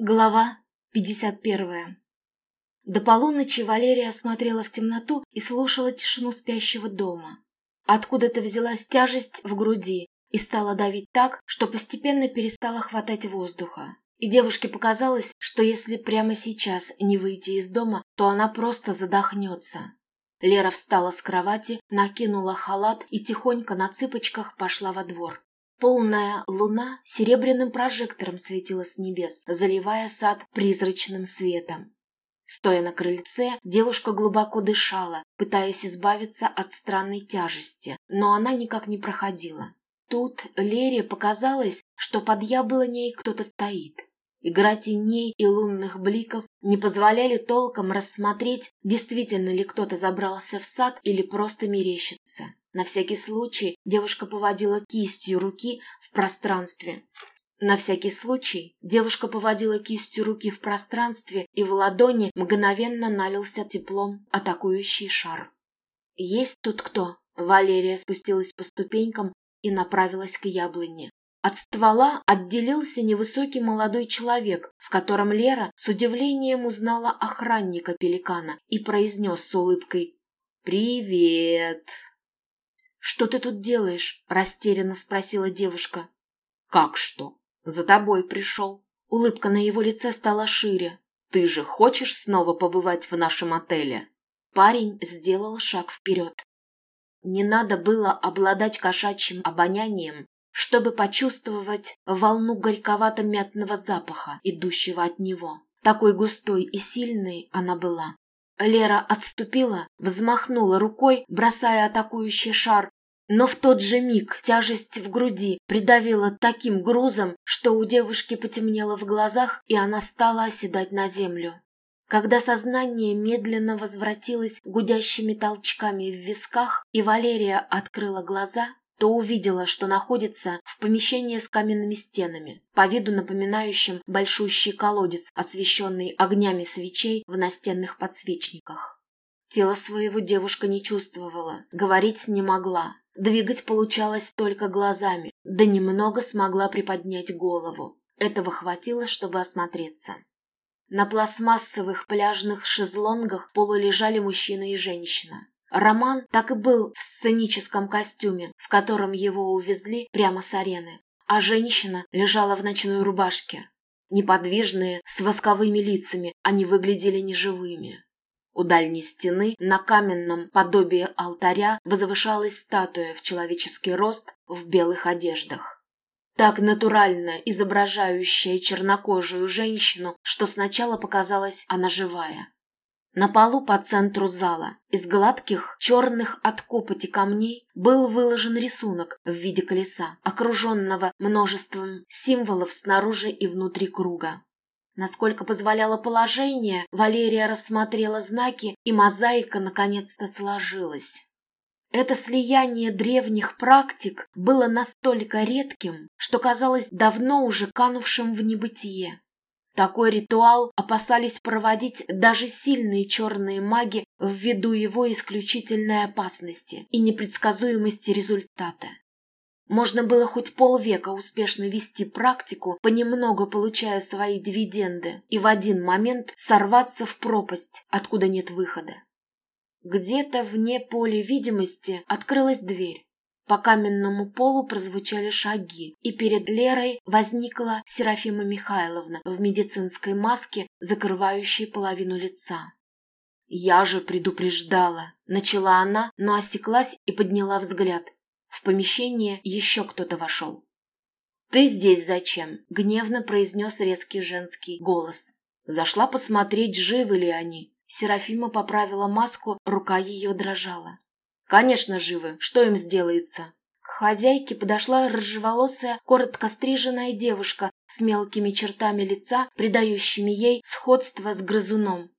Глава 51. До полуночи Валерия смотрела в темноту и слушала тишину спящего дома. Откуда-то взялась тяжесть в груди и стала давить так, что постепенно перестала хватать воздуха. И девушке показалось, что если прямо сейчас не выйти из дома, то она просто задохнется. Лера встала с кровати, накинула халат и тихонько на цыпочках пошла во двор. Полная луна серебряным прожектором светила с небес, заливая сад призрачным светом. Стоя на крыльце, девушка глубоко дышала, пытаясь избавиться от странной тяжести, но она никак не проходила. Тут Лере показалось, что под яблоней кто-то стоит. Игра теней и лунных бликов не позволяли толком рассмотреть, действительно ли кто-то забрался в сад или просто мерещится. На всякий случай девушка поводила кистью руки в пространстве. На всякий случай девушка поводила кистью руки в пространстве, и в ладони мгновенно налился теплом атакующий шар. «Есть тут кто?» Валерия спустилась по ступенькам и направилась к яблоне. От ствола отделился невысокий молодой человек, в котором Лера с удивлением узнала охранника пеликана и произнес с улыбкой «Привет!». «Что ты тут делаешь?» – растерянно спросила девушка. «Как что? За тобой пришел». Улыбка на его лице стала шире. «Ты же хочешь снова побывать в нашем отеле?» Парень сделал шаг вперед. Не надо было обладать кошачьим обонянием, чтобы почувствовать волну горьковато-мятного запаха, идущего от него. Такой густой и сильной она была. Лера отступила, взмахнула рукой, бросая атакующий шар, но в тот же миг тяжесть в груди придавила таким грузом, что у девушки потемнело в глазах, и она стала оседать на землю. Когда сознание медленно возвратилось гудящими толчками в висках, и Валерия открыла глаза, то увидела, что находится в помещении с каменными стенами, по виду напоминающим большущий колодец, освещенный огнями свечей в настенных подсвечниках. Тело своего девушка не чувствовала, говорить не могла, двигать получалось только глазами, да немного смогла приподнять голову. Этого хватило, чтобы осмотреться. На пластмассовых пляжных шезлонгах полулежали мужчина и женщина. Роман так и был в сценическом костюме, в котором его увезли прямо с арены, а женщина лежала в ночной рубашке. Неподвижные, с восковыми лицами, они выглядели неживыми. У дальней стены на каменном подобии алтаря возвышалась статуя в человеческий рост в белых одеждах. Так натурально изображающая чернокожую женщину, что сначала показалось она живая. На полу по центру зала из гладких черных от копоти камней был выложен рисунок в виде колеса, окруженного множеством символов снаружи и внутри круга. Насколько позволяло положение, Валерия рассмотрела знаки, и мозаика наконец-то сложилась. Это слияние древних практик было настолько редким, что казалось давно уже канувшим в небытие. Такой ритуал опасались проводить даже сильные черные маги ввиду его исключительной опасности и непредсказуемости результата. Можно было хоть полвека успешно вести практику, понемногу получая свои дивиденды, и в один момент сорваться в пропасть, откуда нет выхода. Где-то вне поля видимости открылась дверь. По каменному полу прозвучали шаги, и перед Лерой возникла Серафима Михайловна в медицинской маске, закрывающей половину лица. «Я же предупреждала!» — начала она, но осеклась и подняла взгляд. В помещение еще кто-то вошел. «Ты здесь зачем?» — гневно произнес резкий женский голос. Зашла посмотреть, живы ли они. Серафима поправила маску, рука ее дрожала. Конечно, живы. Что им сделается? К хозяйке подошла рыжеволосая, коротко стриженная девушка с мелкими чертами лица, придающими ей сходство с грызуном.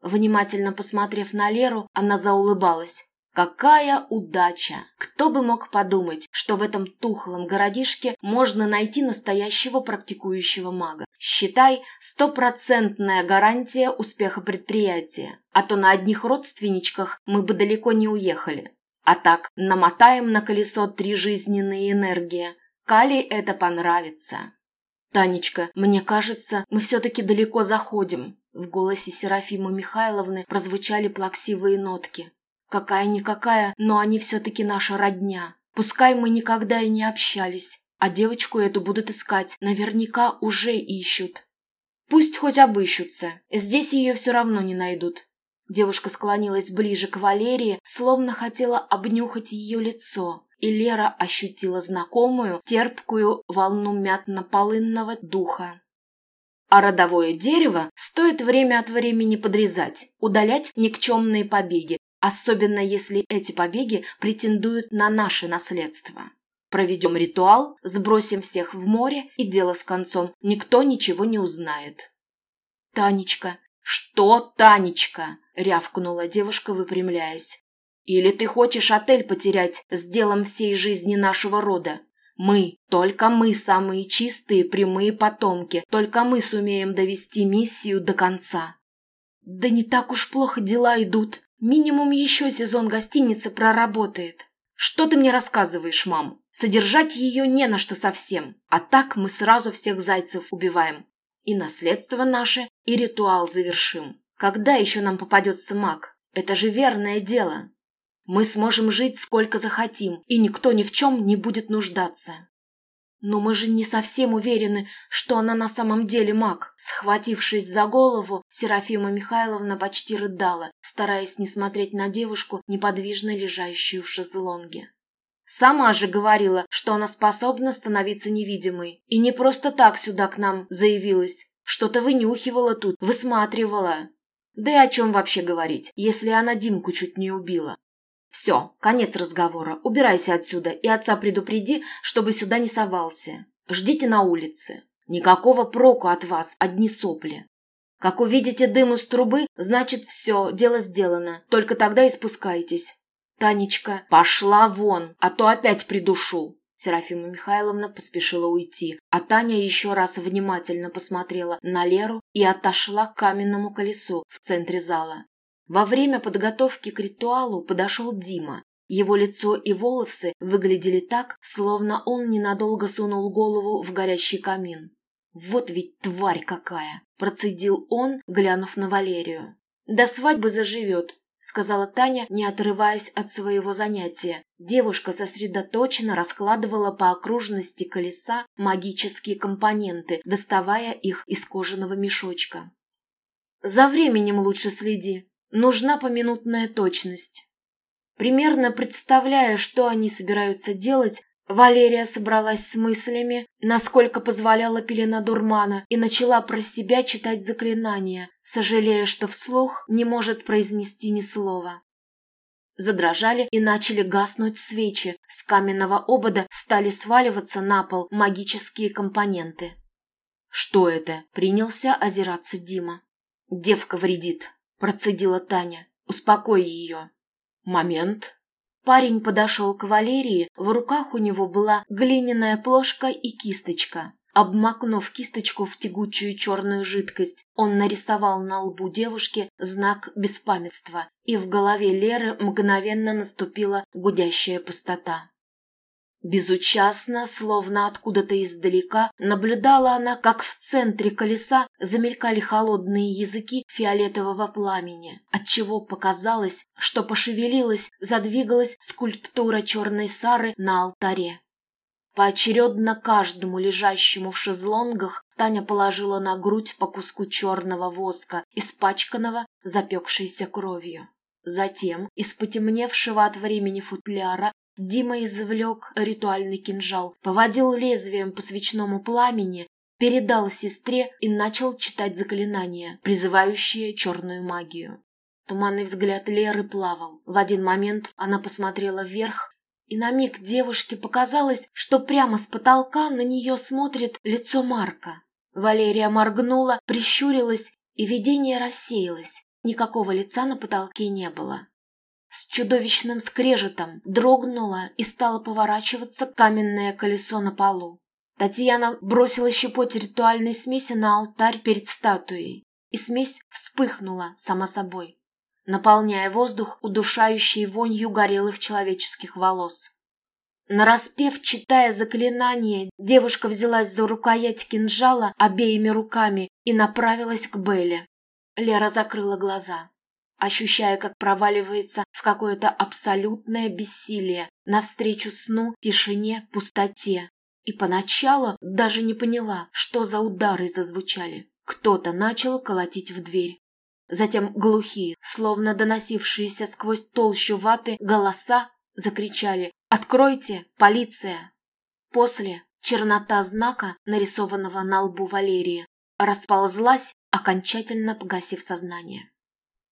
Внимательно посмотрев на Леру, она заулыбалась. Какая удача! Кто бы мог подумать, что в этом тухлом городишке можно найти настоящего практикующего мага. Считай, стопроцентная гарантия успеха предприятия. А то на одних родственничках мы бы далеко не уехали. А так, намотаем на колесо три жизненные энергии. Кали это понравится. «Танечка, мне кажется, мы все-таки далеко заходим». В голосе Серафимы Михайловны прозвучали плаксивые нотки. «Какая-никакая, но они все-таки наша родня. Пускай мы никогда и не общались, а девочку эту будут искать, наверняка уже ищут. Пусть хоть обыщутся, здесь ее все равно не найдут». Девушка склонилась ближе к Валерии, словно хотела обнюхать ее лицо, и Лера ощутила знакомую, терпкую волну мятно-полынного духа. А родовое дерево стоит время от времени подрезать, удалять никчемные побеги, особенно если эти побеги претендуют на наше наследство. Проведем ритуал, сбросим всех в море, и дело с концом, никто ничего не узнает. «Танечка!» «Что, Танечка?» — рявкнула девушка, выпрямляясь. Или ты хочешь отель потерять с делом всей жизни нашего рода? Мы, только мы самые чистые, прямые потомки, только мы сумеем довести миссию до конца. Да не так уж плохо дела идут. Минимум еще сезон гостиницы проработает. Что ты мне рассказываешь, мам? Содержать ее не на что совсем. А так мы сразу всех зайцев убиваем. И наследство наше, и ритуал завершим. Когда еще нам попадется маг? Это же верное дело. Мы сможем жить сколько захотим, и никто ни в чем не будет нуждаться. Но мы же не совсем уверены, что она на самом деле маг. Схватившись за голову, Серафима Михайловна почти рыдала, стараясь не смотреть на девушку, неподвижно лежащую в шезлонге. Сама же говорила, что она способна становиться невидимой. И не просто так сюда к нам заявилась. Что-то вынюхивала тут, высматривала. Да и о чем вообще говорить, если она Димку чуть не убила? Все, конец разговора. Убирайся отсюда и отца предупреди, чтобы сюда не совался. Ждите на улице. Никакого проку от вас, одни сопли. Как увидите дым из трубы, значит все, дело сделано. Только тогда и спускайтесь. Танечка, пошла вон, а то опять придушу. Серафима Михайловна поспешила уйти, а Таня еще раз внимательно посмотрела на Леру и отошла к каменному колесу в центре зала. Во время подготовки к ритуалу подошел Дима. Его лицо и волосы выглядели так, словно он ненадолго сунул голову в горящий камин. «Вот ведь тварь какая!» – процедил он, глянув на Валерию. «До свадьбы заживет», – сказала Таня, не отрываясь от своего занятия. Девушка сосредоточенно раскладывала по окружности колеса магические компоненты, доставая их из кожаного мешочка. «За временем лучше следи», Нужна поминутная точность. Примерно представляя, что они собираются делать, Валерия собралась с мыслями, насколько позволяла пелена дурмана, и начала про себя читать заклинания, сожалея, что вслух не может произнести ни слова. Задрожали и начали гаснуть свечи, с каменного обода стали сваливаться на пол магические компоненты. «Что это?» — принялся озираться Дима. «Девка вредит», процедила Таня. «Успокой ее». «Момент». Парень подошел к Валерии, в руках у него была глиняная плошка и кисточка. Обмакнув кисточку в тягучую черную жидкость, он нарисовал на лбу девушки знак беспамятства, и в голове Леры мгновенно наступила гудящая пустота. Безучастно, словно откуда-то издалека, наблюдала она, как в центре колеса замелькали холодные языки фиолетового пламени, отчего показалось, что пошевелилась, задвигалась скульптура черной Сары на алтаре. Поочередно каждому лежащему в шезлонгах Таня положила на грудь по куску черного воска, испачканного запекшейся кровью. Затем из потемневшего от времени футляра Дима извлек ритуальный кинжал, поводил лезвием по свечному пламени, передал сестре и начал читать заклинания, призывающие черную магию. Туманный взгляд Леры плавал. В один момент она посмотрела вверх, и на миг девушке показалось, что прямо с потолка на нее смотрит лицо Марка. Валерия моргнула, прищурилась, и видение рассеялось. Никакого лица на потолке не было. С чудовищным скрежетом дрогнуло и стало поворачиваться каменное колесо на полу. Татьяна бросила щепоть ритуальной смеси на алтарь перед статуей, и смесь вспыхнула сама собой, наполняя воздух удушающей вонью горелых человеческих волос. Нараспев, читая заклинание, девушка взялась за рукоять кинжала обеими руками и направилась к Белле. Лера закрыла глаза, ощущая, как проваливается в какое-то абсолютное бессилие навстречу сну, тишине, пустоте. И поначалу даже не поняла, что за удары зазвучали. Кто-то начал колотить в дверь. Затем глухие, словно доносившиеся сквозь толщу ваты, голоса закричали «Откройте! Полиция!». После чернота знака, нарисованного на лбу Валерии, расползлась, окончательно погасив сознание.